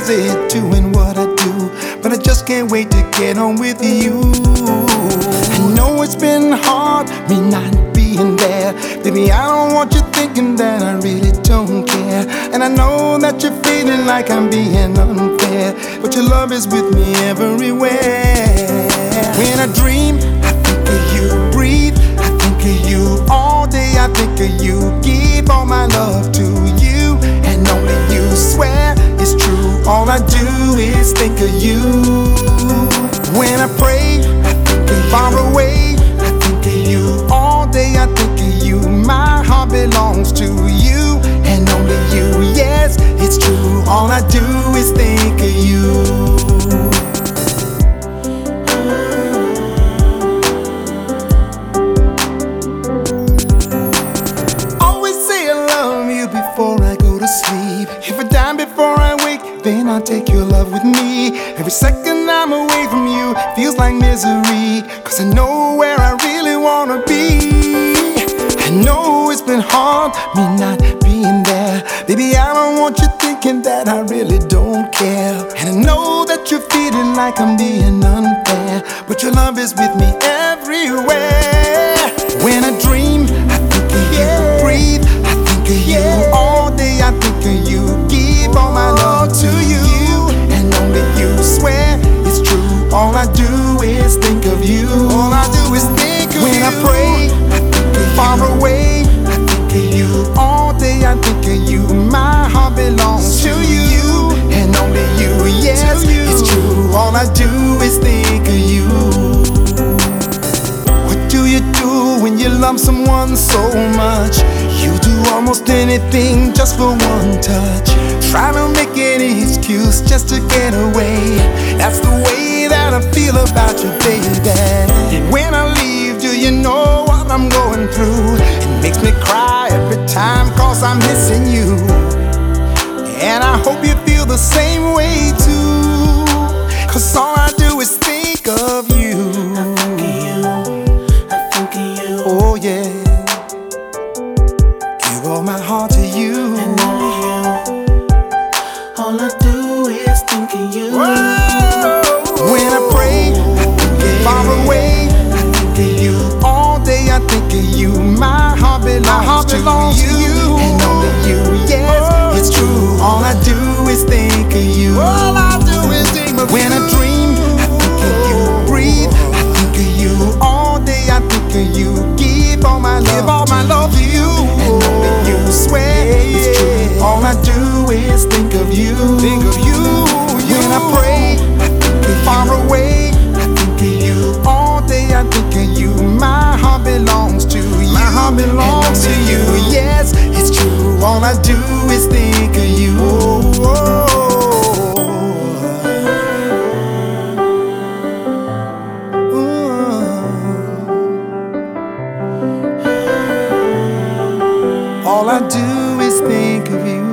crazy doing what I do, but I just can't wait to get on with you. I know it's been hard, me not being there. Baby, I don't want you thinking that I really don't care. And I know that you're feeling like I'm being unfair, but your love is with me everywhere. When I far away, then I'll take your love with me. Every second I'm away from you feels like misery. Cause I know where I really wanna be. I know it's been hard, me not being there. Baby, I don't want you thinking that I really don't care. And I know that you're feeling like I'm being unfair. But your love is with me everywhere. So much? You do almost anything just for one touch. Try to make any excuse just to get away. That's the way that I feel about you, baby. When I leave, do you know what I'm going through? It makes me cry every time cause I'm missing you. And I hope you feel the same way too. Cause all I do is think of you. All my heart to you. And only you. All Think of you. When I pray, I think of far away. I think of you all day. I think of you. My heart belongs to you. My heart belongs to you. Yes, it's true. All I do is think of you. All I do is think of you.